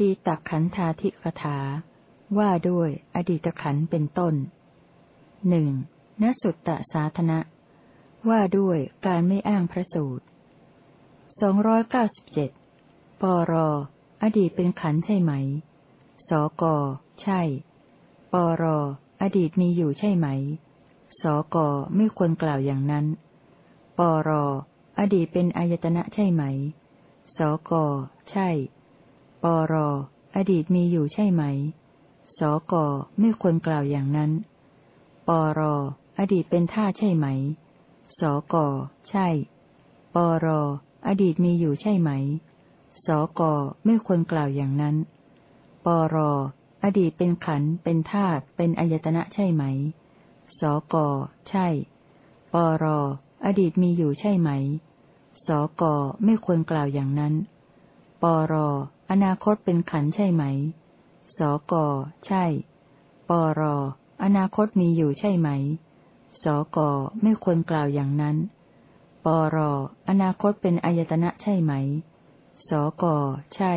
ตีตขันธาธิกถา ว่าด้วย อดีตขันเป็นต้นหนึ่งนสุตตสาธนะ ว่าด้วยการไม่อ้างพระสูตรสองร้อยเก้าสิบเจ็ดปรอดีตเป็นขันใช่ไหม สก ใช่ ปรอดีตมีอยู่ใช่ไหม สก ไม่ควรกล่าวอย่างนั้น ปรอดีตเป็นอายตนะใช่ไหม สก ใช่ ปรอดีตมีอยู่ใช่ไหม สกไม่ควรกล่าวอย่างนั้น ปรอดีตเป็นท่าใช่ไหม สกใช่ ปรอดีตมีอยู่ใช่ไหม สกไม่ควรกล่าวอย่างนั้น ปรอดีตเป็นขันเป็นธาตุเป็นอายตนะใช่ไหม สกใช่ ปรอดีตมีอยู่ใช่ไหม สกไม่ควรกล่าวอย่างนั้น ปร อนาคตเป็นขันใช่ไหม สก ใช่ ปร อนาคตมีอยู่ใช่ไหม สก ไม่ควรกล่าวอย่างนั้น ปร อนาคตเป็นอายตนะใช่ไหม สก ใช่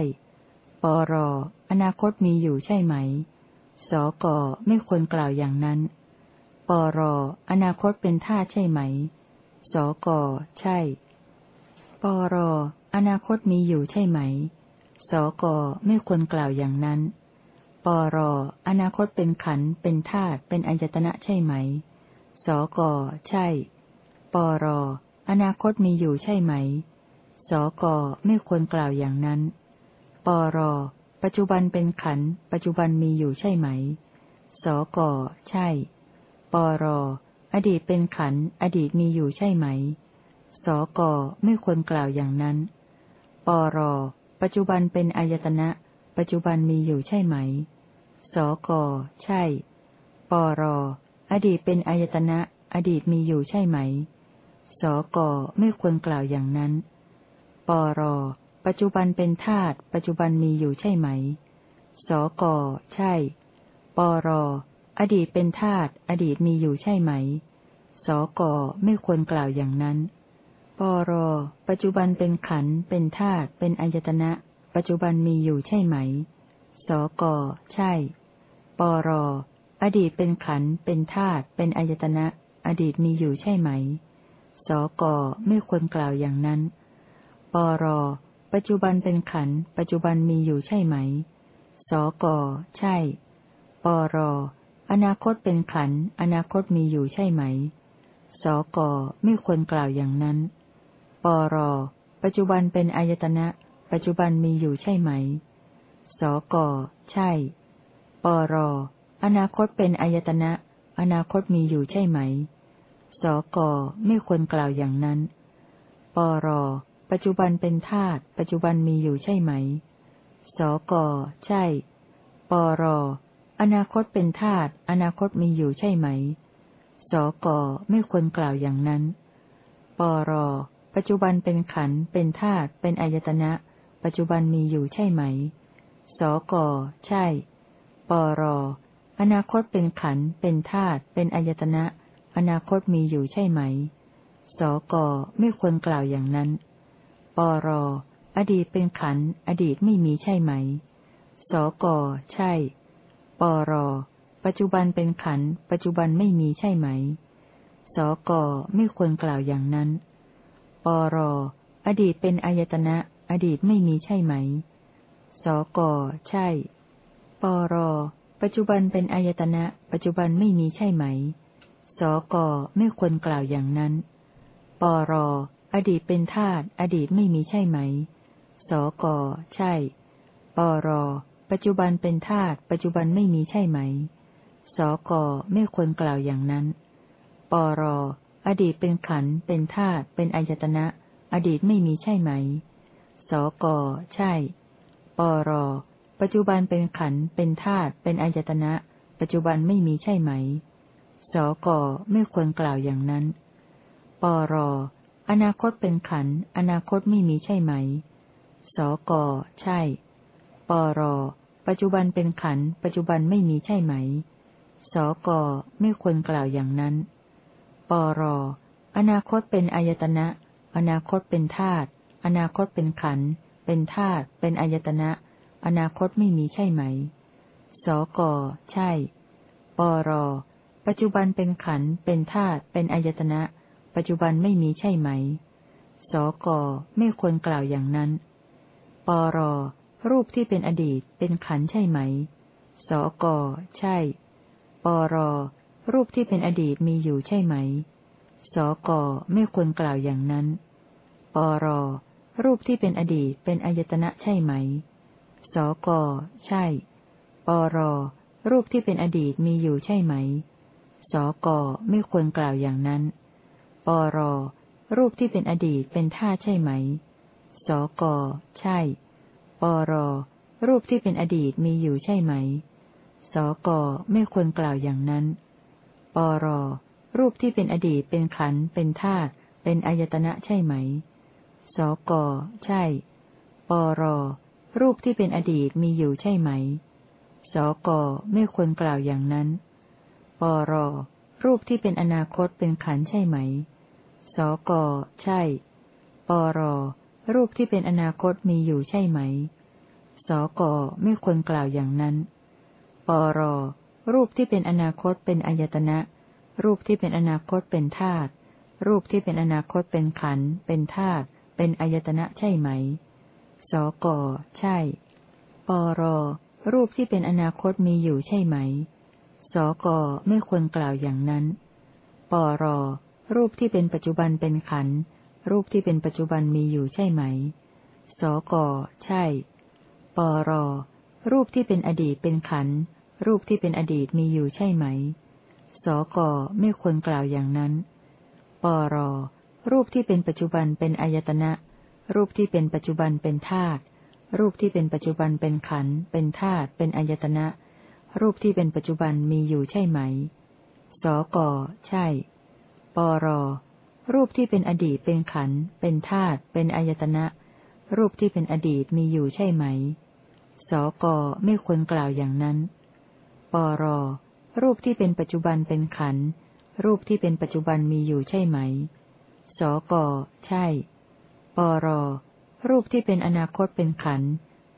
ปร อนาคตมีอยู่ใช่ไหม สก ไม่ควรกล่าวอย่างนั้น ปร อนาคตเป็นท่าใช่ไหม สก ใช่ ปร อนาคตมีอยู่ใช่ไหม สกไม่ควรกล่าวอย่างนั้น ปรอนาคตเป็นขันเป็นธาตุเป็นอายตนะใช่ไหม สกใช่ ปรอนาคตมีอยู่ใช่ไหม สกไม่ควรกล่าวอย่างนั้น ปรปัจจุบันเป็นขัน ปัจจุบันมีอยู่ใช่ไหม สกใช่ ปรอดีตเป็นขัน อดีตมีอยู่ใช่ไหม สกไม่ควรกล่าวอย่างนั้น ปร ปัจจุบันเป็นอายตนะ ปัจจุบันมีอยู่ใช่ไหม สก ใช่ ปร อดีตเป็นอายตนะ อดีตมีอยู่ใช่ไหม สก ไม่ควรกล่าวอย่างนั้น ปร ปัจจุบันเป็นธาตุ ปัจจุบันมีอยู่ใช่ไหม สก ใช่ ปร อดีตเป็นธาตุ อดีตมีอยู่ใช่ไหม สก ไม่ควรกล่าวอย่างนั้น ปร ปัจจุบันเป็นขัน เป็นธาตุ เป็นอายตนะ ปัจจุบันมีอยู่ใช่ไหม สก ใช่ ปร อดีตเป็นขัน เป็นธาตุ เป็นอายตนะ อดีตมีอยู่ใช่ไหม สก ไม่ควรกล่าวอย่างนั้น ปร ปัจจุบันเป็นขัน ปัจจุบันมีอยู่ใช่ไหม สก ใช่ ปร อนาคตเป็นขัน อนาคตมีอยู่ใช่ไหม สก ไม่ควรกล่าวอย่างนั้น ปร ปัจจุบันเป็นอายตนะ ปัจจุบันมีอยู่ใช่ไหม สก ใช่ ปร อนาคตเป็นอายตนะ อนาคตมีอยู่ใช่ไหม สก ไม่ควรกล่าวอย่างนั้น ปร ปัจจุบันเป็นธาตุ ปัจจุบันมีอยู่ใช่ไหม สก ใช่ ปร อนาคตเป็นธาตุ อนาคตมีอยู่ใช่ไหม สก ไม่ควรกล่าวอย่างนั้น ปร ปัจจุบันเป็นขันเป็นธาตุเป็นอายตนะ ปัจจุบันมีอยู่ใช่ไหม สก ใช่ ปร อนาคตเป็นขันเป็นธาตุเป็นอายตนะ อนาคตมีอยู่ใช่ไหม สก ไม่ควรกล่าวอย่างนั้น ปร อดีตเป็นขันอดีตไม่มีใช่ไหม สก ใช่ ปร ปัจจุบันเป็นขันปัจจุบันไม่มีใช่ไหม สก ไม่ควรกล่าวอย่างนั้น ปร อดีตเป็นอายตนะ อดีตไม่มีใช่ไหม สก ใช่ ปร ปัจจุบันเป็นอายตนะ ปัจจุบันไม่มีใช่ไหม สก ไม่ควรกล่าวอย่างนั้น ปร อดีตเป็นธาตุอดีตไม่มีใช่ไหม สก ใช่ ปร ปัจจุบันเป็นธาตุปัจจุบันไม่มีใช่ไหม สก ไม่ควรกล่าวอย่างนั้น ปร อดีตเป็นขัน เป็นธาตุเป็นอายตนะ อดีตไม่มีใช่ไหม สก ใช่ ปร ปัจจุบันเป็นขัน เป็นธาตุเป็นอายตนะ ปัจจุบันไม่มีใช่ไหม สก ไม่ควรกล่าวอย่างนั้น ปร อนาคตเป็นขัน อนาคตไม่มีใช่ไหม สก ใช่ ปร ปัจจุบันเป็นขัน ปัจจุบันไม่มีใช่ไหม สก ไม่ควรกล่าวอย่างนั้น ปร อนาคตเป็นอายตนะ อนาคตเป็นธาตุ อนาคตเป็นขัน เป็นธาตุ เป็นอายตนะ อนาคตไม่มีใช่ไหม สก ใช่ ปร ปัจจุบันเป็นขันธ์เป็นธาตุ เป็นอายตนะ ปัจจุบันไม่มีใช่ไหม สก ไม่ควรกล่าวอย่างนั้น ปร รูปที่เป็นอดีต เป็นขันธ์ใช่ไหม สก ใช่ ปร รูปที่เป็นอดีตมีอยู่ใช่ไหม สก ไม่ควรกล่าวอย่างนั้น ปร รูปที่เป็นอดีตเป็นอายตนะใช่ไหม สก ใช่ ปร รูปที่เป็นอดีตมีอยู่ใช่ไหม สก ไม่ควรกล่าวอย่างนั้น ปร รูปที่เป็นอดีตเป็นท่าใช่ไหม สก ใช่ ปร รูปที่เป็นอดีตมีอยู่ใช่ไหม สก ไม่ควรกล่าวอย่างนั้น ปร รูปที่เป็นอดีตเป็นขันเป็นธาตุเป็นอายตนะใช่ไหม สก ใช่ ปร รูปที่เป็นอดีตมีอยู่ใช่ไหม สก ไม่ควรกล่าวอย่างนั้น ปร รูปที่เป็นอนาคตเป็นขันใช่ไหม สก ใช่ ปร รูปที่เป็นอนาคตมีอยู่ใช่ไหม สก ไม่ควรกล่าวอย่างนั้น ปร รูปที่เป็นอนาคตเป็นอายตนะ รูปที่เป็นอนาคตเป็นธาตุ รูปที่เป็นอนาคตเป็นขันธ์เป็นธาตุ เป็นอายตนะใช่ไหม สก ใช่ ปร รูปที่เป็นอนาคตมีอยู่ใช่ไหม สก ไม่ควรกล่าวอย่างนั้น ปร รูปที่เป็นปัจจุบันเป็นขันธ์รูปที่เป็นปัจจุบันมีอยู่ใช่ไหม สก ใช่ ปร รูปที่เป็นอดีตเป็นขันธ์ รูปที่เป็นอดีตมีอยู่ใช่ไหม สกไม่ควรกล่าวอย่างนั้น ปร รูปที่เป็นปัจจุบันเป็นอายตนะ รูปที่เป็นปัจจุบันเป็นธาตุ รูปที่เป็นปัจจุบันเป็นขัน เป็นธาตุ เป็นอายตนะ รูปที่เป็นปัจจุบันมีอยู่ใช่ไหม สกใช่ ปร รูปที่เป็นอดีตเป็นขัน เป็นธาตุ เป็นอายตนะ รูปที่เป็นอดีตมีอยู่ใช่ไหม สกไม่ควรกล่าวอย่างนั้น ปร รูปที่เป็นปัจจุบันเป็นขัน รูปที่เป็นปัจจุบันมีอยู่ใช่ไหม สก ใช่ ปร รูปที่เป็นอนาคตเป็นขัน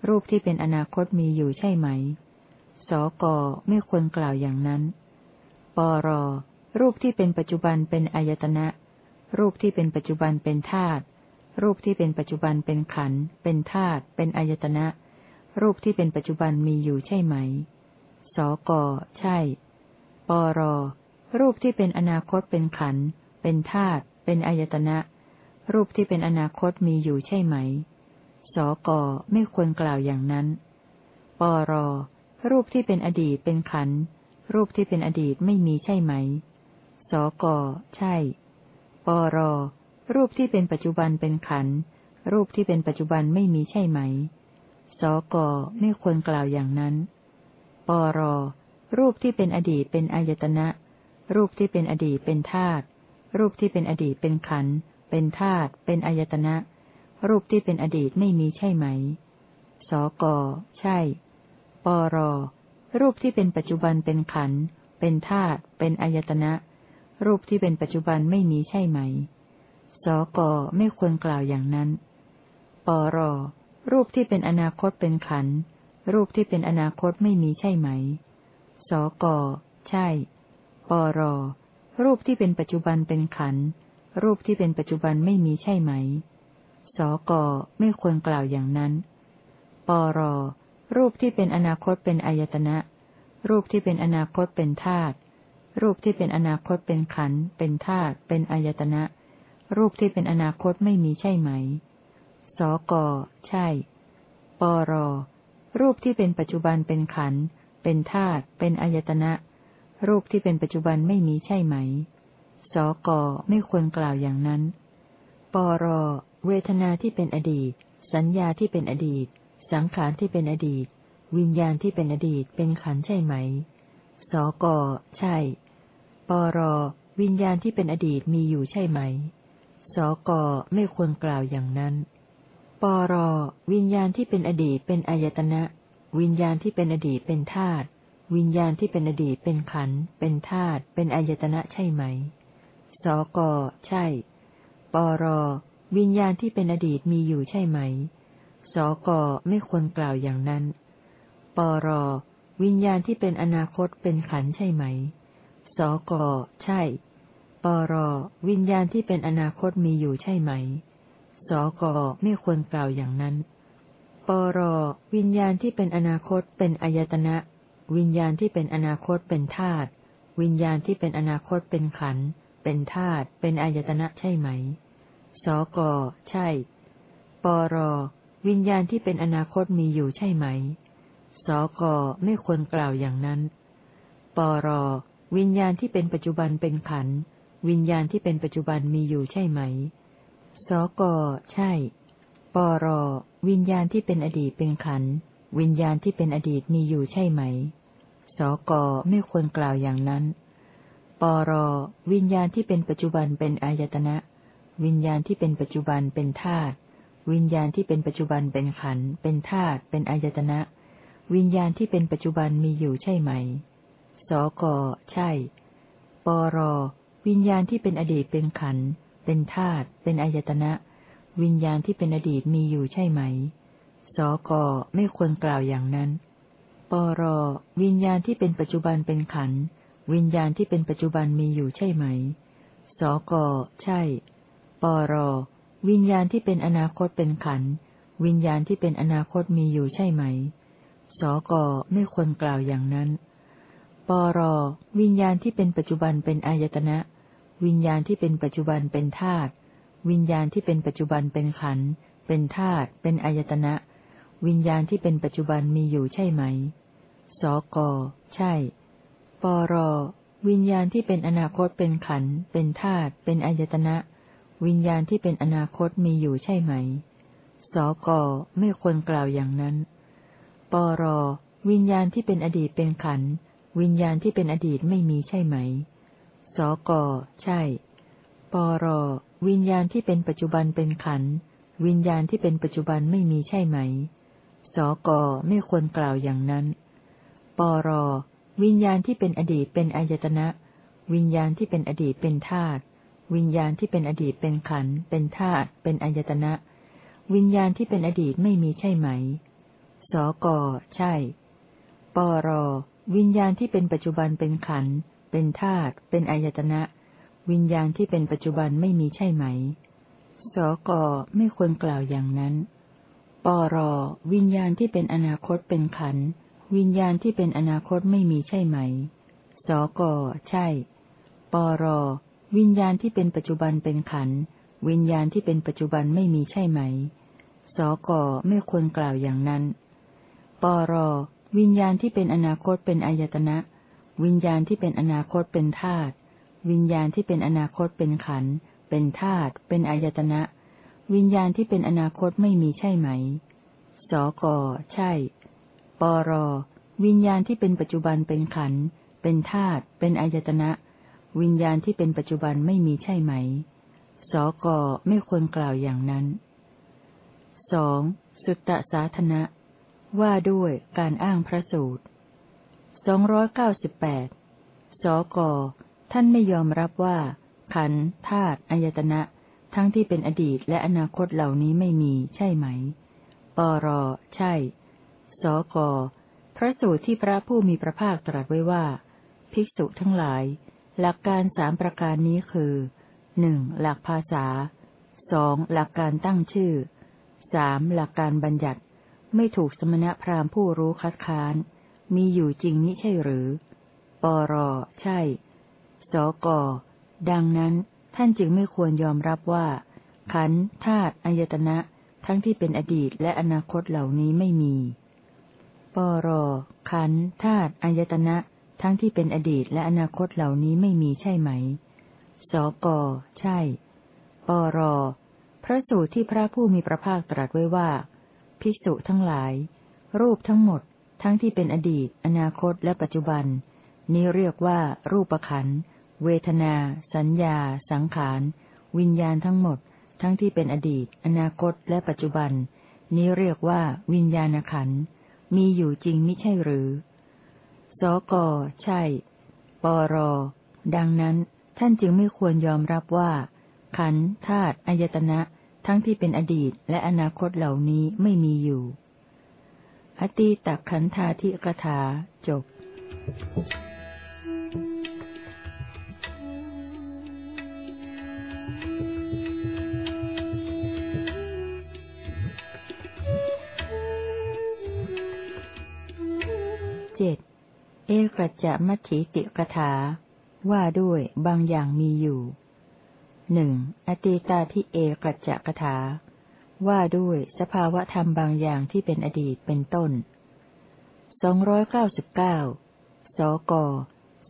รูปที่เป็นอนาคตมีอยู่ใช่ไหม สก ไม่ควรกล่าวอย่างนั้น ปร รูปที่เป็นปัจจุบันเป็นอายตนะ รูปที่เป็นปัจจุบันเป็นธาตุ รูปที่เป็นปัจจุบันเป็นขัน เป็นธาตุ เป็นอายตนะ รูปที่เป็นปัจจุบันมีอยู่ใช่ไหม สก ใช่ ปร รูปที่เป็นอนาคตเป็นขัน เป็นธาตุ เป็นอายตนะ รูปที่เป็นอนาคตมีอยู่ใช่ไหม สก ไม่ควรกล่าวอย่างนั้น ปร รูปที่เป็นอดีตเป็นขัน รูปที่เป็นอดีตไม่มีใช่ไหม สก ใช่ ปร รูปที่เป็นปัจจุบันเป็นขัน รูปที่เป็นปัจจุบันไม่มีใช่ไหม สก ไม่ควรกล่าวอย่างนั้น ปร รูปที่เป็นอดีตเป็นอายตนะ รูปที่เป็นอดีตเป็นธาตุ รูปที่เป็นอดีตเป็นขันธ์เป็นธาตุ เป็นอายตนะ รูปที่เป็นอดีตไม่มีใช่ไหม สก ใช่ ปร รูปที่เป็นปัจจุบันเป็นขันธ์เป็นธาตุ เป็นอายตนะ รูปที่เป็นปัจจุบันไม่มีใช่ไหม สก ไม่ควรกล่าวอย่างนั้น ปร รูปที่เป็นอนาคตเป็นขันธ์ รูปที่เป็นอนาคตไม่มีใช่ไหม สก ใช่ ปร รูปที่เป็นปัจจุบันเป็นขัน รูปที่เป็นปัจจุบันไม่มีใช่ไหม สก ไม่ควรกล่าวอย่างนั้น ปร รูปที่เป็นอนาคตเป็นอายตนะ รูปที่เป็นอนาคตเป็นธาตุ รูปที่เป็นอนาคตเป็นขัน เป็นธาตุ เป็นอายตนะ รูปที่เป็นอนาคตไม่มีใช่ไหม สก ใช่ ปร รูปที่เป็นปัจจุบันเป็นขัน เป็นธาตุ เป็นอายตนะ รูปที่เป็นปัจจุบันไม่มีใช่ไหม สก ไม่ควรกล่าวอย่างนั้น ปร เวทนาที่เป็นอดีต สัญญาที่เป็นอดีต สังขารที่เป็นอดีต วิญญาณที่เป็นอดีต เป็นขันใช่ไหม สก ใช่ ปร วิญญาณที่เป็นอดีตมีอยู่ใช่ไหม สก ไม่ควรกล่าวอย่างนั้น ปรวิญญาณที่เป็นอดีตเป็นอายตนะ วิญญาณที่เป็นอดีตเป็นธาตุวิญญาณที่เป็นอดีตเป็นขันธ์เป็นธาตุเป็นอายตนะใช่ไหม สก ใช่ ปร วิญญาณที่เป็นอดีตมีอยู่ใช่ไหมสสก ไม่ควรกล่าวอย่างนั้น ปร วิญญาณที่เป็นอนาคตเป็นขันใช่ไหม สก ใช่ ปร วิญญาณที่เป็นอนาคตมีอยู่ใช่ไหม สกไม่ควรกล่าวอย่างนั้น ปรวิญญาณที่เป็นอนาคตเป็นอายตนะ วิญญาณที่เป็นอนาคตเป็นธาตุ วิญญาณที่เป็นอนาคตเป็นขัน เป็นธาตุ เป็นอายตนะใช่ไหม สกใช่ ปรวิญญาณที่เป็นอนาคตมีอยู่ใช่ไหม สกไม่ควรกล่าวอย่างนั้น ปรวิญญาณที่เป็นปัจจุบันเป็นขัน วิญญาณที่เป็นปัจจุบันมีอยู่ใช่ไหม สก ใช่ ปร วิญญาณที่เป็นอดีตเป็นขัน วิญญาณที่เป็นอดีตมีอยู่ใช่ไหม สก ไม่ควรกล่าวอย่างนั้น ปร วิญญาณที่เป็นปัจจุบันเป็นอายตนะ วิญญาณที่เป็นปัจจุบันเป็นธาตุ วิญญาณที่เป็นปัจจุบันเป็นขัน เป็นธาตุ เป็นอายตนะ วิญญาณที่เป็นปัจจุบันมีอยู่ใช่ไหม สก ใช่ ปร วิญญาณที่เป็นอดีตเป็นขัน เป็นธาตุเป็นอายตนะ วิญญาณที่เป็นอดีตมีอยู่ใช่ไหม สกไม่ควรกล่าวอย่างนั้น ปรวิญญาณที่เป็นปัจจุบันเป็นขัน วิญญาณที่เป็นปัจจุบันมีอยู่ใช่ไหม สกใช่ ปรวิญญาณที่เป็นอนาคตเป็นขัน วิญญาณที่เป็นอนาคตมีอยู่ใช่ไหม สกไม่ควรกล่าวอย่างนั้น ปรวิญญาณที่เป็นปัจจุบันเป็นอายตนะ วิญญาณที่เป็นปัจจุบันเป็นธาตุ วิญญาณที่เป็นปัจจุบันเป็นขัน เป็นธาตุ เป็นอายตนะ วิญญาณที่เป็นปัจจุบันมีอยู่ใช่ไหม สก ใช่ ปร วิญญาณที่เป็นอนาคตเป็นขัน เป็นธาตุ เป็นอายตนะ วิญญาณที่เป็นอนาคตมีอยู่ใช่ไหม สก ไม่ควรกล่าวอย่างนั้น ปร วิญญาณที่เป็นอดีตเป็นขัน วิญญาณที่เป็นอดีตไม่มีใช่ไหม สก ใช่ ปร วิญญาณที่เป็นปัจจุบันเป็นขัน วิญญาณที่เป็นปัจจุบันไม่มีใช่ไหม สก ไม่ควรกล่าวอย่างนั้น ปร วิญญาณที่เป็นอดีตเป็นอายตนะ วิญญาณที่เป็นอดีตเป็นธาตุ วิญญาณที่เป็นอดีตเป็นขัน เป็นธาตุ เป็นอายตนะ วิญญาณที่เป็นอดีตไม่มีใช่ไหม สก ใช่ ปร วิญญาณที่เป็นปัจจุบันเป็นขัน เป็นธาตุ เป็นอายตนะ วิญญาณที่เป็นปัจจุบันไม่มีใช่ไหม สกไม่ควรกล่าวอย่างนั้น ปรวิญญาณที่เป็นอนาคตเป็นขัน วิญญาณที่เป็นอนาคตไม่มีใช่ไหม สกใช่ ปรวิญญาณที่เป็นปัจจุบันเป็นขัน วิญญาณที่เป็นปัจจุบันไม่มีใช่ไหม สกไม่ควรกล่าวอย่างนั้น ปรวิญญาณที่เป็นอนาคตเป็นอายตนะ วิญญาณที่เป็นอนาคตเป็นธาตุวิญญาณที่เป็นอนาคตเป็นขันเป็นธาตุเป็นอายตนะ วิญญาณที่เป็นอนาคตไม่มีใช่ไหม สกใช่ ปร วิญญาณที่เป็นปัจจุบันเป็นขันเป็นธาตุเป็นอายตนะ วิญญาณที่เป็นปัจจุบันไม่มีใช่ไหม สกไม่ควรกล่าวอย่างนั้นสองสุตตสาธนะ ว่าด้วยการอ้างพระสูตร สองร้อยเก้าสิบแปดสก ท่านไม่ยอมรับว่า ขันธาตุอายตนะ ทั้งที่เป็นอดีตและอนาคตเหล่านี้ไม่มีใช่ไหม ปร ใช่ สก พระสูตรที่พระผู้มีพระภาคตรัสไว้ว่า ภิกษุทั้งหลาย หลักการสามประการนี้คือหนึ่งหลักภาษาสองหลักการตั้งชื่อสามหลักการบัญญัติ ไม่ถูกสมณพราหมณ์ผู้รู้คัดค้าน มีอยู่จริงนี้ใช่หรือ ปร ใช่ สก ดังนั้นท่านจึงไม่ควรยอมรับว่า ขันธาตุอายตนะ ทั้งที่เป็นอดีตและอนาคตเหล่านี้ไม่มี ปร ขันธาตุอายตนะ ทั้งที่เป็นอดีตและอนาคตเหล่านี้ไม่มีใช่ไหม สก ใช่ ปร พระสูตรที่พระผู้มีพระภาคตรัสไว้ว่า ภิกษุทั้งหลาย รูปทั้งหมด ทั้งที่เป็นอดีต อนาคตและปัจจุบัน นี้เรียกว่า รูปขัน เวทนา สัญญา สังขาร วิญญาณทั้งหมด ทั้งที่เป็นอดีต อนาคตและปัจจุบัน นี้เรียกว่า วิญญาณขัน มีอยู่จริงไม่ใช่หรือ สก ใช่ ปร ดังนั้น ท่านจึงไม่ควรยอมรับว่า ขันธาตุ อายตนะ ทั้งที่เป็นอดีตและอนาคตเหล่านี้ไม่มีอยู่ อตีตขันธาธิกถาจบเจ็ดเอกจะมัทิติกถา ว่าด้วยบางอย่างมีอยู่หนึ่งอตีตาที่เอกจะกถา ว่าด้วยสภาวะธรรมบางอย่างที่เป็นอดีตเป็นต้นสองร้อยเก้าสิบเก้าสก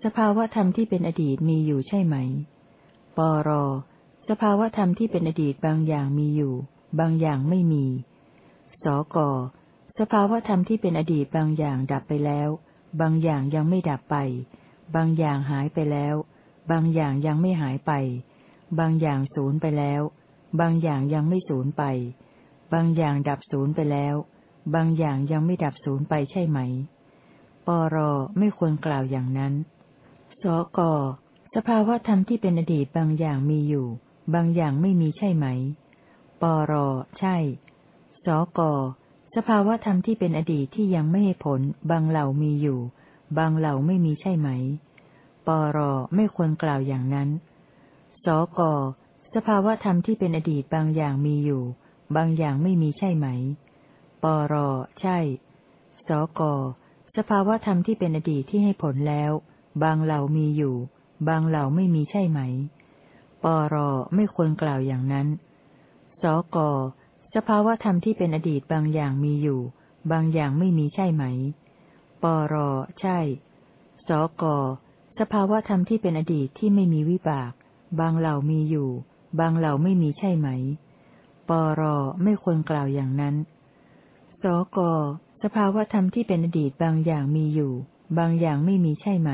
สภาวะธรรมที่เป็นอดีตมีอยู่ใช่ไหม ปร สภาวะธรรมที่เป็นอดีตบางอย่างมีอยู่ บางอย่างไม่มี สก สภาวะธรรมที่เป็นอดีตบางอย่างดับไปแล้ว บางอย่างยังไม่ดับไป บางอย่างหายไปแล้ว บางอย่างยังไม่หายไป บางอย่างสูญไปแล้ว บางอย่างยังไม่สูญไป บางอย่างดับสูญไปแล้ว บางอย่างยังไม่ดับสูญไปใช่ไหม ปรไม่ควรกล่าวอย่างนั้น สกสภาวะธรรมที่เป็นอดีตบางอย่างมีอยู่ บางอย่างไม่มีใช่ไหม ปรใช่ สกสภาวะธรรมที่เป็นอดีตที่ยังไม่ให้ผล บางเหล่ามีอยู่ บางเหล่าไม่มีใช่ไหม ปรไม่ควรกล่าวอย่างนั้น สก สภาวธรรมที่เป็นอดีตบางอย่างมีอยู่ บางอย่างไม่มีใช่ไหม ปรใช่ สก สภาวธรรมที่เป็นอดีตที่ให้ผลแล้ว บางเหล่ามีอยู่ บางเหล่าไม่มีใช่ไหม ปรไม่ควรกล่าวอย่างนั้น สก สภาวธรรมที่เป็นอดีตบางอย่างมีอยู่ บางอย่างไม่มีใช่ไหม ปรใช่ สก สภาวธรรมที่เป็นอดีตที่ไม่มีวิบาก บางเหล่ามีอยู่ บางเหล่าไม่มีใช่ไหม ปรไม่ควรกล่าวอย่างนั้น สกสภาวธรรมที่เป็นอดีตบางอย่างมีอยู่ บางอย่างไม่มีใช่ไหม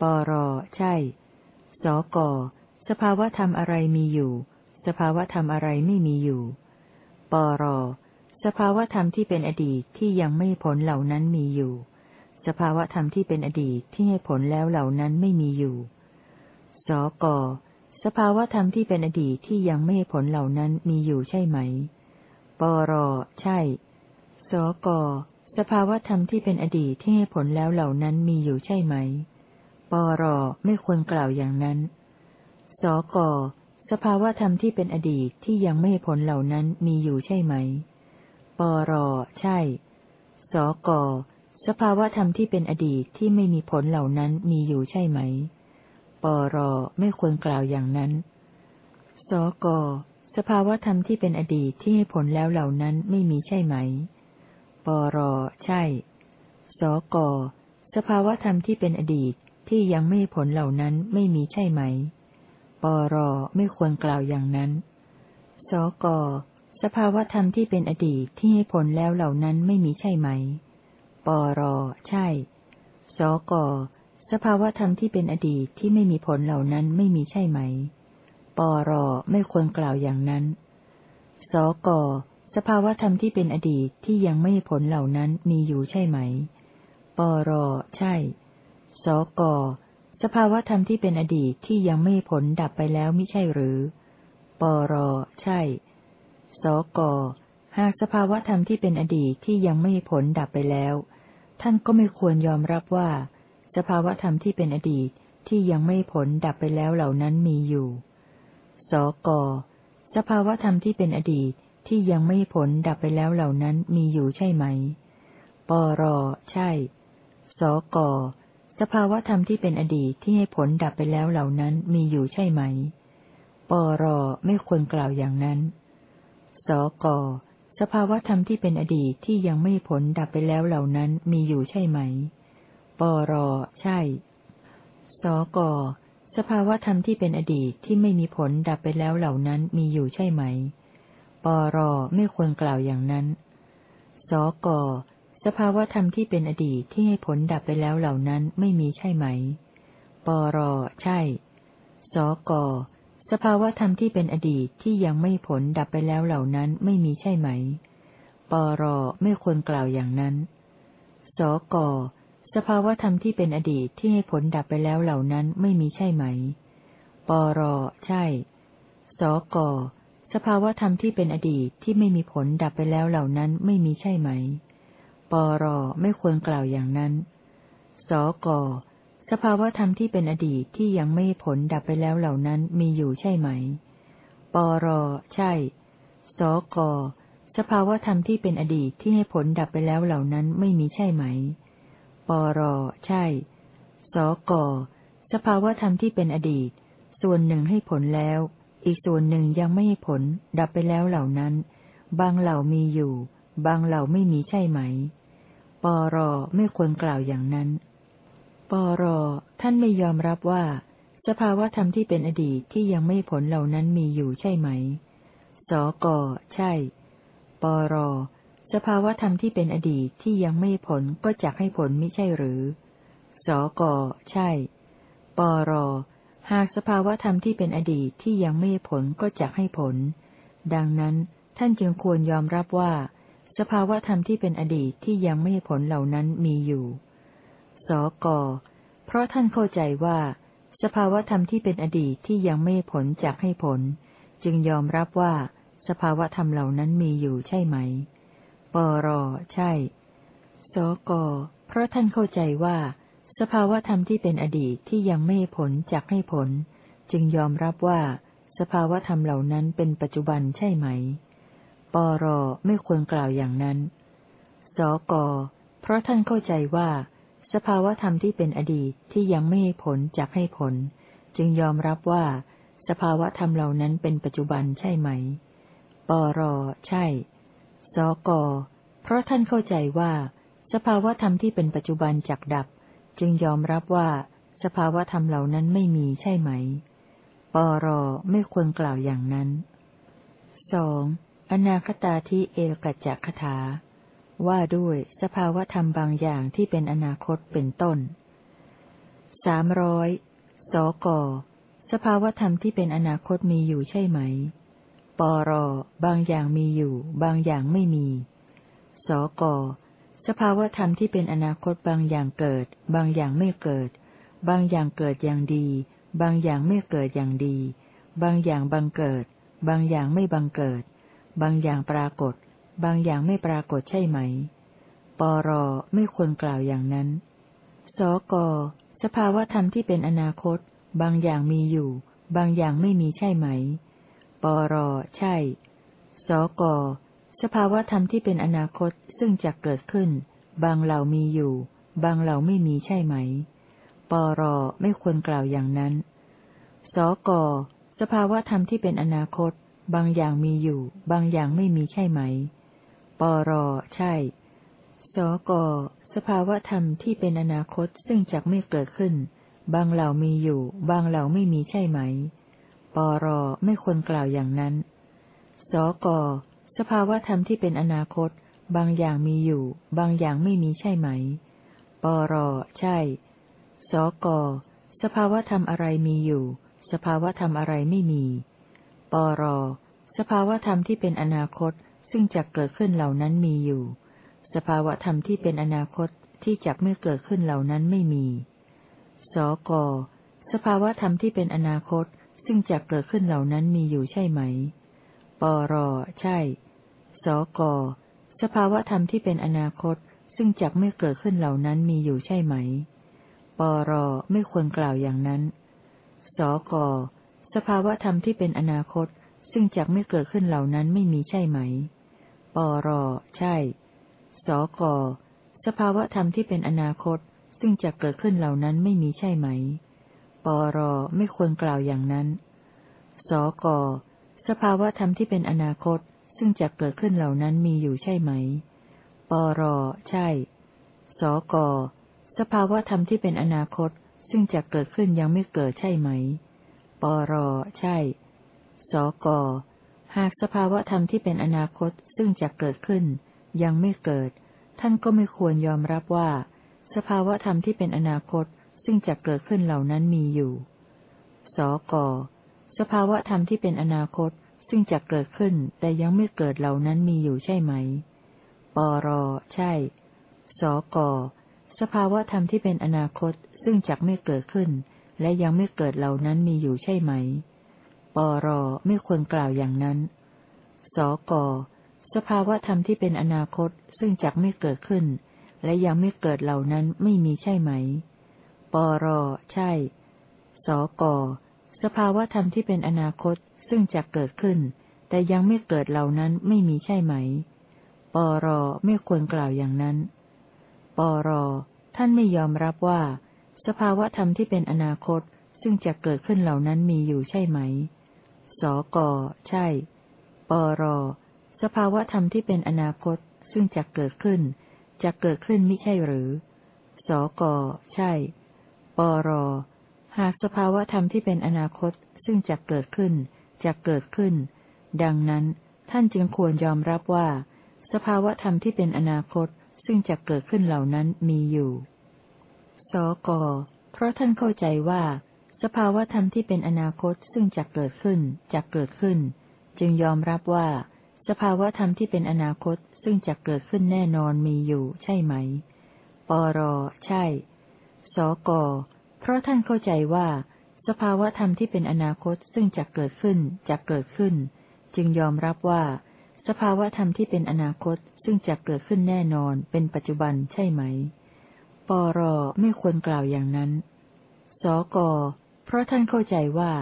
ปรใช่ สกสภาวธรรมอะไรมีอยู่ สภาวธรรมอะไรไม่มีอยู่ ปรสภาวธรรมที่เป็นอดีตที่ยังไม่ผลเหล่านั้นมีอยู่ สภาวธรรมที่เป็นอดีตที่ให้ผลแล้วเหล่านั้นไม่มีอยู่ สก สภาวธรรมที่เป็นอดีตที่ยังไม่ผลเหล่านั้นมีอยู่ใช่ไหม ปรใช่ สก สภาวธรรมที่เป็นอดีตที่ให้ผลแล้วเหล่านั้นมีอยู่ใช่ไหม ปรไม่ควรกล่าวอย่างนั้น สก สภาวธรรมที่เป็นอดีตที่ยังไม่ผลเหล่านั้นมีอยู่ใช่ไหม ปรใช่ สก สภาวธรรมที่เป็นอดีตที่ไม่มีผลเหล่านั้นมีอยู่ใช่ไหม ปรไม่ควรกล่าวอย่างนั้น สก สภาวธรรมที่เป็นอดีตที่ให้ผลแล้วเหล่านั้นไม่มีใช่ไหม ปร ใช่ สก สภาวธรรมที่เป็นอดีตที่ยังไม่ผลเหล่านั้นไม่มีใช่ไหม ปร ไม่ควรกล่าวอย่างนั้น สก สภาวธรรมที่เป็นอดีตที่ให้ผลแล้วเหล่านั้นไม่มีใช่ไหม ปร ใช่ สก สภาวธรรมที่เป็นอดีตที่ไม่มีผลเหล่านั้นไม่มีใช่ไหม ปรไม่ควรกล่าวอย่างนั้น สกสภาวธรรมที่เป็นอดีตที่ยังไม่ผลเหล่านั้นมีอยู่ใช่ไหม ปรใช่ สกสภาวธรรมที่เป็นอดีตที่ยังไม่ผลดับไปแล้วมิใช่หรือ ปรใช่ สกหากสภาวธรรมที่เป็นอดีตที่ยังไม่ผลดับไปแล้ว ท่านก็ไม่ควรยอมรับว่า สภาวธรรมที่เป็นอดีตที่ยังไม่ผลดับไปแล้วเหล่านั้นมีอยู่ สก สภาวธรรมที่เป็นอดีตที่ยังไม่ผลดับไปแล้วเหล่านั้นมีอยู่ใช่ไหม ปร ใช่ สก สภาวธรรมที่เป็นอดีตที่ให้ผลดับไปแล้วเหล่านั้นมีอยู่ใช่ไหม ปร ไม่ควรกล่าวอย่างนั้น สก สภาวธรรมที่เป็นอดีตที่ยังไม่ผลดับไปแล้วเหล่านั้นมีอยู่ใช่ไหม ปร ใช่ สก สภาวธรรมที่เป็นอดีตที่ไม่มีผลดับไปแล้วเหล่านั้นมีอยู่ใช่ไหม ปร ไม่ควรกล่าวอย่างนั้น สก สภาวธรรมที่เป็นอดีตที่ให้ผลดับไปแล้วเหล่านั้นไม่มีใช่ไหม ปร ใช่ สก สภาวธรรมที่เป็นอดีตที่ยังไม่ผลดับไปแล้วเหล่านั้นไม่มีใช่ไหม ปร ไม่ควรกล่าวอย่างนั้น สก สภาวธรรมที่เป็นอดีตที่ให้ผลดับไปแล้วเหล่านั้นไม่มีใช่ไหม ปรใช่ สก สภาวธรรมที่เป็นอดีตที่ไม่มีผลดับไปแล้วเหล่านั้นไม่มีใช่ไหม ปรไม่ควรกล่าวอย่างนั้น สก สภาวธรรมที่เป็นอดีตที่ยังไม่ผลดับไปแล้วเหล่านั้นมีอยู่ใช่ไหม ปรใช่ สก สภาวธรรมที่เป็นอดีตที่ให้ผลดับไปแล้วเหล่านั้นไม่มีใช่ไหม ร ใช่ สก สภาวธรรมที่เป็นอดีต ส่วนหนึ่งให้ผลแล้ว อีกส่วนหนึ่งยังไม่ให้ผล ดับไปแล้วเหล่านั้น บางเหล่ามีอยู่ บางเหล่าไม่มีใช่ไหม ปร ไม่ควรกล่าวอย่างนั้น ปร ท่านไม่ยอมรับว่า สภาวธรรมที่เป็นอดีตที่ยังไม่ผลเหล่านั้นมีอยู่ใช่ไหม สก ใช่ ปร สภาวธรรมที่เป็นอดีตที่ยังไม่ผลก็จักให้ผลไม่ใช่หรือ สก ใช่ ปร หากสภาวธรรมที่เป็นอดีตที่ยังไม่ผลก็จักให้ผล ดังนั้นท่านจึงควรยอมรับว่า สภาวธรรมที่เป็นอดีตที่ยังไม่ผลเหล่านั้นมีอยู่ สก เพราะท่านเข้าใจว่า สภาวธรรมที่เป็นอดีตที่ยังไม่ผลจักให้ผล จึงยอมรับว่า สภาวธรรมเหล่านั้นมีอยู่ใช่ไหม ปรใช่ สกเพราะท่านเข้าใจว่า สภาวธรรมที่เป็นอดีตที่ยังไม่ผลจักให้ผล จึงยอมรับว่า สภาวธรรมเหล่านั้นเป็นปัจจุบันใช่ไหม ปรไม่ควรกล่าวอย่างนั้น สกเพราะท่านเข้าใจว่า สภาวธรรมที่เป็นอดีตที่ยังไม่ผลจักให้ผล จึงยอมรับว่า สภาวธรรมเหล่านั้นเป็นปัจจุบันใช่ไหม ปรใช่ สก เพราะท่านเข้าใจว่า สภาวธรรมที่เป็นปัจจุบันจักดับ จึงยอมรับว่า สภาวธรรมเหล่านั้นไม่มีใช่ไหม ปรไม่ควรกล่าวอย่างนั้นสองอนาคตาทิเอกัจจคถา ว่าด้วยสภาวธรรมบางอย่างที่เป็นอนาคตเป็นต้นสามร้อยสก สภาวธรรมที่เป็นอนาคตมีอยู่ใช่ไหม ปร บางอย่างมีอยู่ บางอย่างไม่มี สก สภาวธรรมที่เป็นอนาคตบางอย่างเกิด บางอย่างไม่เกิด บางอย่างเกิดอย่างดี บางอย่างไม่เกิดอย่างดี บางอย่างบังเกิด บางอย่างไม่บังเกิด บางอย่างปรากฏ บางอย่างไม่ปรากฏใช่ไหม ปร ไม่ควรกล่าวอย่างนั้น สก สภาวธรรมที่เป็นอนาคต บางอย่างมีอยู่ บางอย่างไม่มีใช่ไหม ปร ใช่ สก สภาวธรรมที่เป็นอนาคตซึ่งจะเกิดขึ้น บางเหล่ามีอยู่ บางเหล่าไม่มีใช่ไหม ปร ไม่ควรกล่าวอย่างนั้น สก สภาวธรรมที่เป็นอนาคต บางอย่างมีอยู่ บางอย่างไม่มีใช่ไหม ปร ใช่ สก สภาวธรรมที่เป็นอนาคตซึ่งจะไม่เกิดขึ้น บางเหล่ามีอยู่ บางเหล่าไม่มีใช่ไหม ปรไม่ควรกล่าวอย่างนั้น สก สภาวธรรมที่เป็นอนาคต บางอย่างมีอยู่ บางอย่างไม่มีใช่ไหม ปร ใช่ สก สภาวธรรมอะไรมีอยู่ สภาวธรรมอะไรไม่มี ปร สภาวธรรมที่เป็นอนาคตซึ่งจะเกิดขึ้นเหล่านั้นมีอยู่ สภาวธรรมที่เป็นอนาคตที่จะไม่เกิดขึ้นเหล่านั้นไม่มี สก สภาวธรรมที่เป็นอนาคต ซึ่งจะเกิดขึ้นเหล่านั้นมีอยู่ใช่ไหม ปรใช่ สก สภาวธรรมที่เป็นอนาคต ซึ่งจะไม่เกิดขึ้นเหล่านั้นมีอยู่ใช่ไหม ปรไม่ควรกล่าวอย่างนั้น สก สภาวธรรมที่เป็นอนาคต ซึ่งจะไม่เกิดขึ้นเหล่านั้นไม่มีใช่ไหม ปรใช่ สก สภาวธรรมที่เป็นอนาคต ซึ่งจะเกิดขึ้นเหล่านั้นไม่มีใช่ไหม ปรไม่ควรกล่าวอย่างนั้น สก สภาวธรรมที่เป็นอนาคตซึ่งจะเกิดขึ้นเหล่านั้นมีอยู่ใช่ไหม ปร ใช่ สก สภาวธรรมที่เป็นอนาคตซึ่งจะเกิดขึ้นยังไม่เกิดใช่ไหม ปร ใช่ สก หากสภาวธรรมที่เป็นอนาคตซึ่งจะเกิดขึ้น ยังไม่เกิด ท่านก็ไม่ควรยอมรับว่า สภาวธรรมที่เป็นอนาคต ซึ่งจะเกิดขึ้นเหล่านั้นมีอยู่ สก สภาวะธรรมที่เป็นอนาคตซึ่งจะเกิดขึ้นแต่ยังไม่เกิดเหล่านั้นมีอยู่ใช่ไหม ปร ใช่ สก สภาวะธรรมที่เป็นอนาคตซึ่งจะไม่เกิดขึ้น และยังไม่เกิดเหล่านั้นมีอยู่ใช่ไหม ปร ไม่ควรกล่าวอย่างนั้น สก สภาวธรรมที่เป็นอนาคตซึ่งจักไม่เกิดขึ้น และยังไม่เกิดเหล่านั้นไม่มีใช่ไหม ปร ใช่ สก สภาวธรรมที่เป็นอนาคตซึ่งจะเกิดขึ้น แต่ยังไม่เกิดเหล่านั้นไม่มีใช่ไหม ปร ไม่ควรกล่าวอย่างนั้น ปร ท่านไม่ยอมรับว่า สภาวธรรมที่เป็นอนาคตซึ่งจะเกิดขึ้นเหล่านั้นมีอยู่ใช่ไหม สก ใช่ ปร สภาวธรรมที่เป็นอนาคตซึ่งจะเกิดขึ้นจะเกิดขึ้นมิใช่หรือ สก ใช่ ปร หากสภาวธรรมที่เป็นอนาคตซึ่งจะเกิดขึ้นจะเกิดขึ้น ดังนั้นท่านจึงควรยอมรับว่า สภาวธรรมที่เป็นอนาคตซึ่งจะเกิดขึ้นเหล่านั้นมีอยู่ สก เพราะท่านเข้าใจว่า สภาวธรรมที่เป็นอนาคตซึ่งจะเกิดขึ้นจะเกิดขึ้น จึงยอมรับว่า สภาวธรรมที่เป็นอนาคตซึ่งจะเกิดขึ้นแน่นอนมีอยู่ ใช่ไหม ปร ใช่ สก เพราะท่านเข้าใจว่า สภาวธรรมที่เป็นอนาคตซึ่งจะเกิดขึ้นจะเกิดขึ้น จึงยอมรับว่า สภาวธรรมที่เป็นอนาคตซึ่งจะเกิดขึ้นแน่นอนเป็นปัจจุบันใช่ไหม ปรไม่ควรกล่าวอย่างนั้น สก เพราะท่านเข้าใจว่า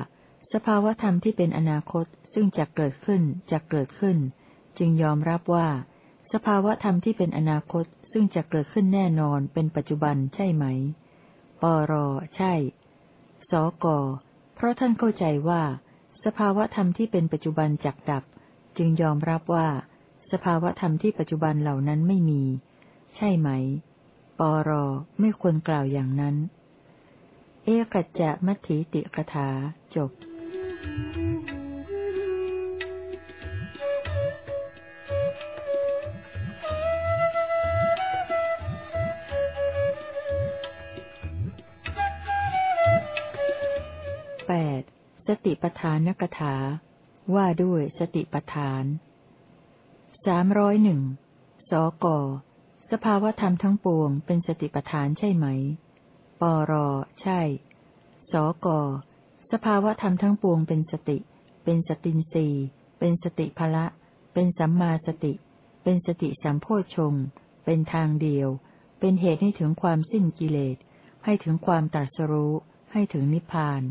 สภาวธรรมที่เป็นอนาคตซึ่งจะเกิดขึ้นจะเกิดขึ้น จึงยอมรับว่า สภาวธรรมที่เป็นอนาคตซึ่งจะเกิดขึ้นแน่นอนเป็นปัจจุบันใช่ไหม ปร ใช่ สก เพราะท่านเข้าใจว่า สภาวธรรมที่เป็นปัจจุบันจักดับ จึงยอมรับว่า สภาวธรรมที่ปัจจุบันเหล่านั้นไม่มี ใช่ไหม ปร ไม่ควรกล่าวอย่างนั้น เอกัจจะมัทิติกถาจบ Thank you. ปทานกถา ว่าด้วยสติปทานสามร้อยหนึ่งสก สภาวธรรมทั้งปวงเป็นสติปทานใช่ไหม ปร ใช่ สก สภาวธรรมทั้งปวงเป็นสติ เป็นสตินสีเป็นสติภละ เป็นสัมมาสติ เป็นสติสัมโพชงเป็นทางเดียว เป็นเหตุให้ถึงความสิ้นกิเลส ให้ถึงความตรัสรู้ ให้ถึงนิพพาน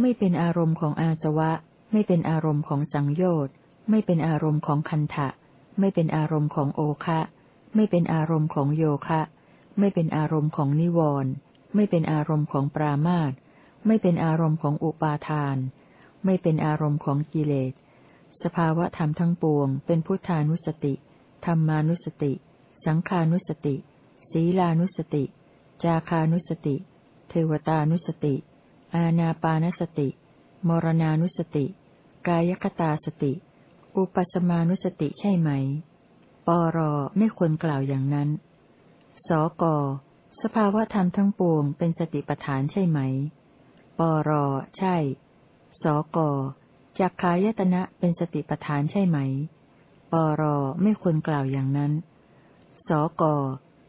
ไม่เป็นอารมณ์ของอาสวะ ไม่เป็นอารมณ์ของสังโยชน์ไม่เป็นอารมณ์ของคันทะไม่เป็นอารมณ์ของโอคะ ไม่เป็นอารมณ์ของโยคะ ไม่เป็นอารมณ์ของนิวรณ์ไม่เป็นอารมณ์ของปรามาตไม่เป็นอารมณ์ของอุปาทาน ไม่เป็นอารมณ์ของกิเลส สภาวะธรรมทั้งปวง เป็นพุทธานุสติ ธรรมานุสติ สังขานุสติ ศีลานุสติ จาคานุสติ เทวตานุสติ อาณาปานสติ มรณานุสติ กายคตาสติ อุปสมานุสติใช่ไหม ปรไม่ควรกล่าวอย่างนั้น สก สภาวะธรรมทั้งปวงเป็นสติปัฏฐานใช่ไหม ปรใช่ สกจักขายตนะเป็นสติปัฏฐานใช่ไหม ปรไม่ควรกล่าวอย่างนั้น สก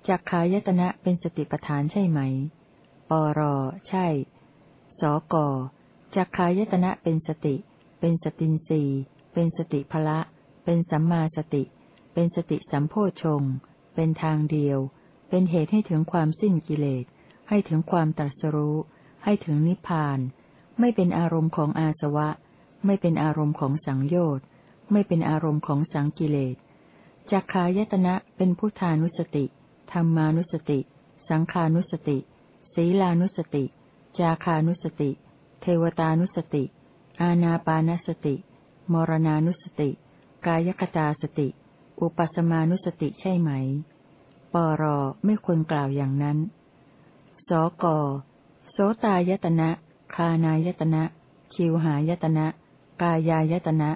จักขายตนะเป็นสติปัฏฐานใช่ไหม ปรใช่ สกจักขายตนะเป็นสติ เป็นสตินสีเป็นสติภละ เป็นสัมมาสติ เป็นสติสัมโพชง เป็นทางเดียว เป็นเหตุให้ถึงความสิ้นกิเลส ให้ถึงความตรัสรู้ ให้ถึงนิพพาน ไม่เป็นอารมณ์ของอาสวะ ไม่เป็นอารมณ์ของสังโยชน์ ไม่เป็นอารมณ์ของสังกิเลสจักขายตนะเป็นพุทธานุสติ ธรรมานุสติ สังขานุสติ ศีลานุสติ จาคานุสติ เทวตานุสติ อาณาปานสติ มรณานุสติ กายคตาสติ อุปสมานุสติใช่ไหม ปรไม่ควรกล่าวอย่างนั้น สกโสตายตนะ คานายตนะ ชิวหายตนะ กายายตนะ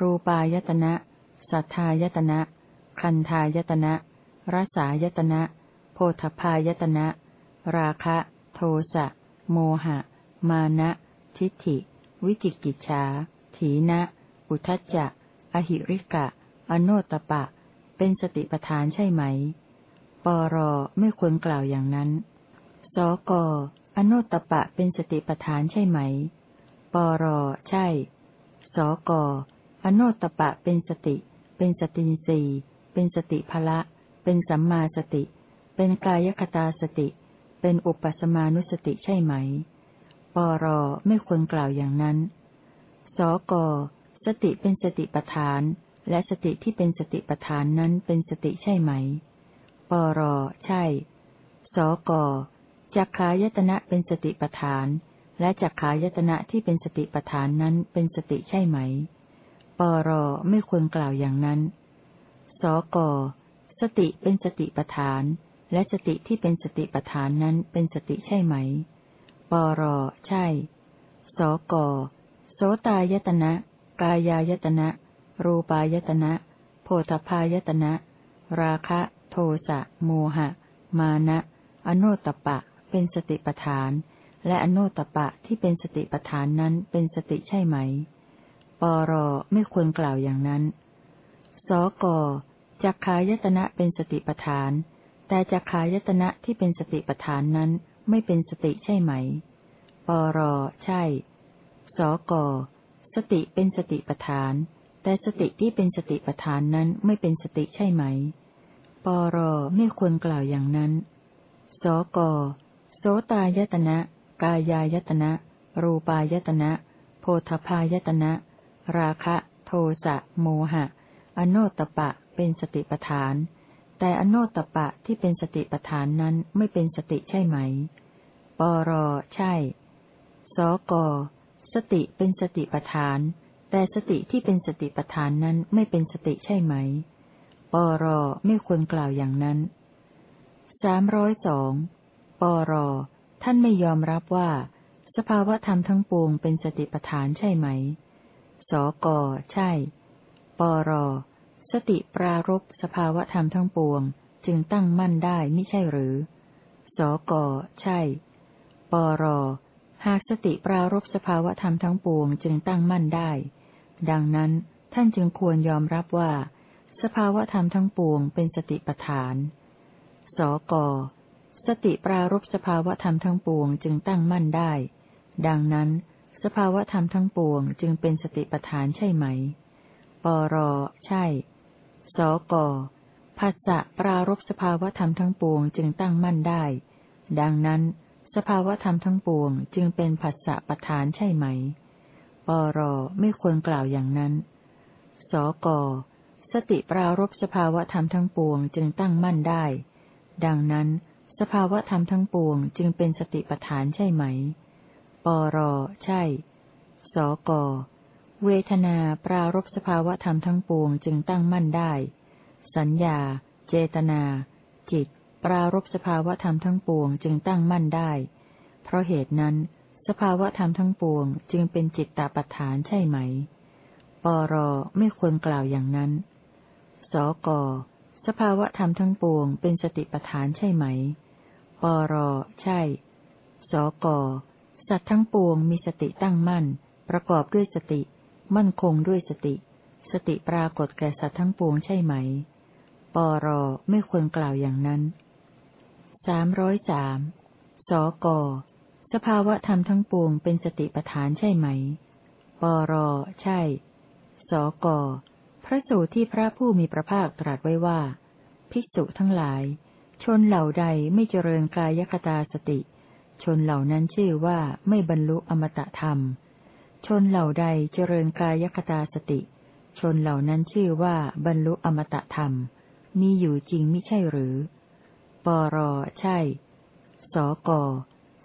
รูปายตนะ สัทธายตนะ คันธายตนะ รสายตนะ โพธพายตนะ ราคะ โทสะ โมหะ มานะ ทิฏฐิ วิจิกิจฉา ถีนะ อุทจจะ อหิริกะ อโนตปะ เป็นสติปทานใช่ไหม ปรไม่ควรกล่าวอย่างนั้น สกอโนตปะเป็นสติปทานใช่ไหม ปรใช่ สกอโนตปะเป็นสติ เป็นสตินสีเป็นสติภละ เป็นสัมมาสติ เป็นกายคตาสติ เป็นอุปสมานุสติใช่ไหม ปรไม่ควรกล่าวอย่างนั้น สกสติเป็นสติปทาน และสติที่เป็นสติปทานนั้นเป็นสติใช่ไหม ปรใช่ สกจักขายตนะเป็นสติปทาน และจักขายตนะที่เป็นสติปทานนั้นเป็นสติใช่ไหม ปรไม่ควรกล่าวอย่างนั้น สกสติเป็นสติปทาน และสติที่เป็นสติปทานนั้นเป็นสติใช่ไหม ปรใช่ สกโสตายตนะ กายายตนะ รูปายตนะ โพธพายตนะ ราคะ โทสะ โมหะ มานะ อโนตปะ เป็นสติปทาน และอโนตปะที่เป็นสติปทานนั้นเป็นสติใช่ไหม ปรไม่ควรกล่าวอย่างนั้น สกจักขายตนะเป็นสติปทาน แต่จักขายตนะที่เป็นสติปทานนั้นไม่เป็นสติใช่ไหม ปรใช่ สก สติเป็นสติปทาน แต่สติที่เป็นสติปทานนั้นไม่เป็นสติใช่ไหม ปรไม่ควรกล่าวอย่างนั้น สก โสตายตนะ กายายตนะ รูปายตนะ โพธพายตนะ ราคะ โทสะ โมหะ อโนตปะ เป็นสติปทาน แต่อโนตปะที่เป็นสติปทานนั้นไม่เป็นสติใช่ไหม ปรใช่ สก สติเป็นสติปทาน แต่สติที่เป็นสติปทานนั้นไม่เป็นสติใช่ไหม ปรไม่ควรกล่าวอย่างนั้น สามร้อยสองปรท่านไม่ยอมรับว่า สภาวธรรมทั้งปวงเป็นสติปทานใช่ไหม สก ใช่ ปร สติปรารบสภาวธรรมทั้งปวง จึงตั้งมั่นได้ไม่ใช่หรือ สก ใช่ ปร หากสติปรารบสภาวธรรมทั้งปวง จึงตั้งมั่นได้ ดังนั้นท่านจึงควรยอมรับว่า สภาวธรรมทั้งปวงเป็นสติปทาน สก สติปรารบสภาวธรรมทั้งปวงจึงตั้งมั่นได้ ดังนั้น สภาวธรรมทั้งปวงจึงเป็นสติปทานใช่ไหม ปร ใช่ สกภัสสะปรารบสภาวธรรมทั้งปวงจึงตั้งมั่นได้ ดังนั้น สภาวธรรมทั้งปวงจึงเป็นภัสสะปทานใช่ไหม ปรไม่ควรกล่าวอย่างนั้น สกสติปรารบสภาวธรรมทั้งปวงจึงตั้งมั่นได้ ดังนั้น สภาวธรรมทั้งปวงจึงเป็นสติปัฏฐานใช่ไหม ปรใช่ สก เวทนาปรารบสภาวะธรรมทั้งปวงจึงตั้งมั่นได้ สัญญา เจตนา จิต ปรารบสภาวะธรรมทั้งปวงจึงตั้งมั่นได้ เพราะเหตุนั้น สภาวะธรรมทั้งปวงจึงเป็นจิตตปัฏฐานใช่ไหม ปรไม่ควรกล่าวอย่างนั้น สก สภาวะธรรมทั้งปวงเป็นสติปัฏฐานใช่ไหม ปรใช่ สก สัตว์ทั้งปวงมีสติตั้งมั่น ประกอบด้วยสติ มั่นคงด้วยสติ สติปรากฏแก่สัตว์ทั้งปวงใช่ไหม ปรไม่ควรกล่าวอย่างนั้นสามร้อยสามสก สภาวะธรรมทั้งปวงเป็นสติปทานใช่ไหม ปรใช่ สก พระสูตรที่พระผู้มีพระภาคตรัสไว้ว่า ภิกษุทั้งหลาย ชนเหล่าใดไม่เจริญกายคตาสติ ชนเหล่านั้นชื่อว่าไม่บรรลุอมตะธรรม ชนเหล่าใดเจริญกายคตาสติ ชนเหล่านั้นชื่อว่าบรรลุอมตะธรรม มีอยู่จริงไม่ใช่หรือ ปรใช่ สก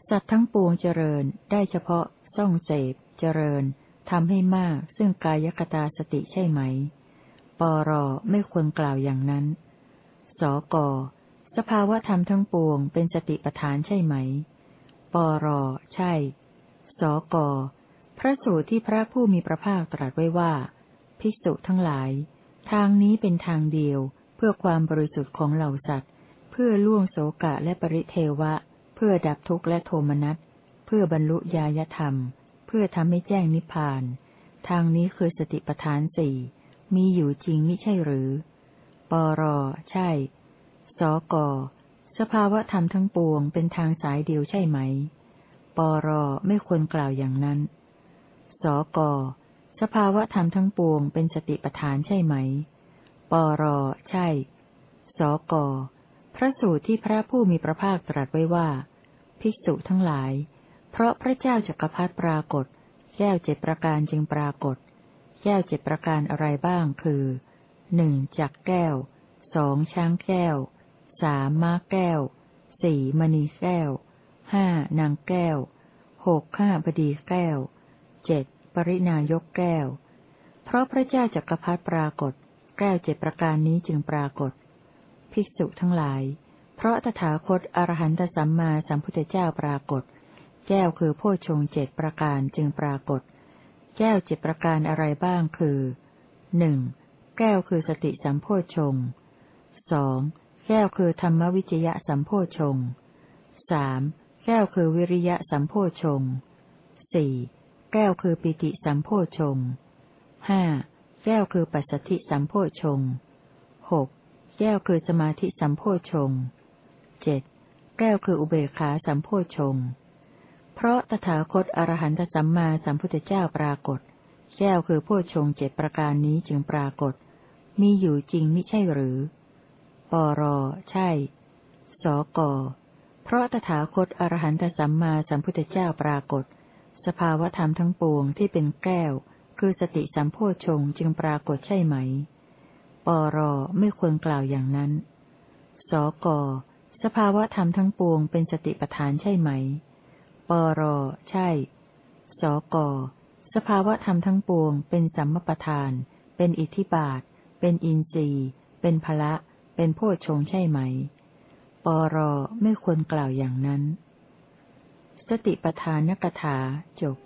สัตว์ทั้งปวงเจริญได้เฉพาะส่องเสพ เจริญทำให้มากซึ่งกายคตาสติใช่ไหม ปรไม่ควรกล่าวอย่างนั้น สก สภาวะธรรมทั้งปวงเป็นสติปทานใช่ไหม ปรใช่ สก พระสูตรที่พระผู้มีพระภาคตรัสไว้ว่า ภิกษุทั้งหลาย ทางนี้เป็นทางเดียว เพื่อความบริสุทธิ์ของเหล่าสัตว์ เพื่อล่วงโสกะและปริเทวะ เพื่อดับทุกข์และโทมนัส เพื่อบรรลุญาญธรรม เพื่อทำให้แจ้งนิพพาน ทางนี้คือสติปทานสี่มีอยู่จริงไม่ใช่หรือ ปร ใช่ สก สภาวะธรรมทั้งปวงเป็นทางสายเดียวใช่ไหม ปร ไม่ควรกล่าวอย่างนั้น ก สภาวะธรรมทั้งปวงเป็นสติปัฏฐานใช่ไหม ปร ใช่ สก พระสูตรที่พระผู้มีพระภาคตรัสไว้ว่า ภิกษุทั้งหลาย เพราะพระเจ้าจักรพรรดิปรากฏ แก้วเจ็ดประการจึงปรากฏ แก้วเจ็ดประการอะไรบ้างคือหนึ่งจักแก้ว สองช้างแก้ว สามม้าแก้ว สี่มณีแก้ว ห้านางแก้ว หกข้าบดีแก้ว เจ็ด ปรินายกแก้ว เพราะพระเจ้าจักรพรรดิปรากฏ แก้วเจ็ดประการนี้จึงปรากฏ ภิกษุทั้งหลาย เพราะตถาคตอรหันตสัมมาสัมพุทธเจ้าปรากฏ แก้วคือโพชงเจ็ดประการจึงปรากฏ แก้วเจ็ดประการอะไรบ้างคือหนึ่งแก้วคือสติสัมโพชงสองแก้วคือธรรมวิจยะสัมโพชงสามแก้วคือวิริยะสัมโพชงสี่ ก้วคือปิติสัมโพชงห้าแก้วคือปัสสติสัมโพชงหกแก้วคือสมาธิสัมโพชงเจ็ดแก้วคืออุเบกขาสัมโพชงเพราะตถาคตอรหันตสัมมาสัมพุทธเจ้าปรากฏ แก้วคือโพชงเจ็ดประการนี้จึงปรากฏ มีอยู่จริงมิใช่หรือ ปร ใช่ สก เพราะตถาคตอรหันตสัมมาสัมพุทธเจ้าปรากฏ สภาวธรรมทั้งปวงที่เป็นแก้ว คือสติสัมโพชงจึงปรากฏใช่ไหม ปรไม่ควรกล่าวอย่างนั้น สกสภาวะธรรมทั้งปวงเป็นสติปัฏฐานใช่ไหม ปรใช่ สกสภาวะธรรมทั้งปวง เป็นสัมมปทาน เป็นอิทธิบาท เป็นอินทรีย์ เป็นพละ เป็นโพชงใช่ไหม ปรไม่ควรกล่าวอย่างนั้น สติปทานกถาจบ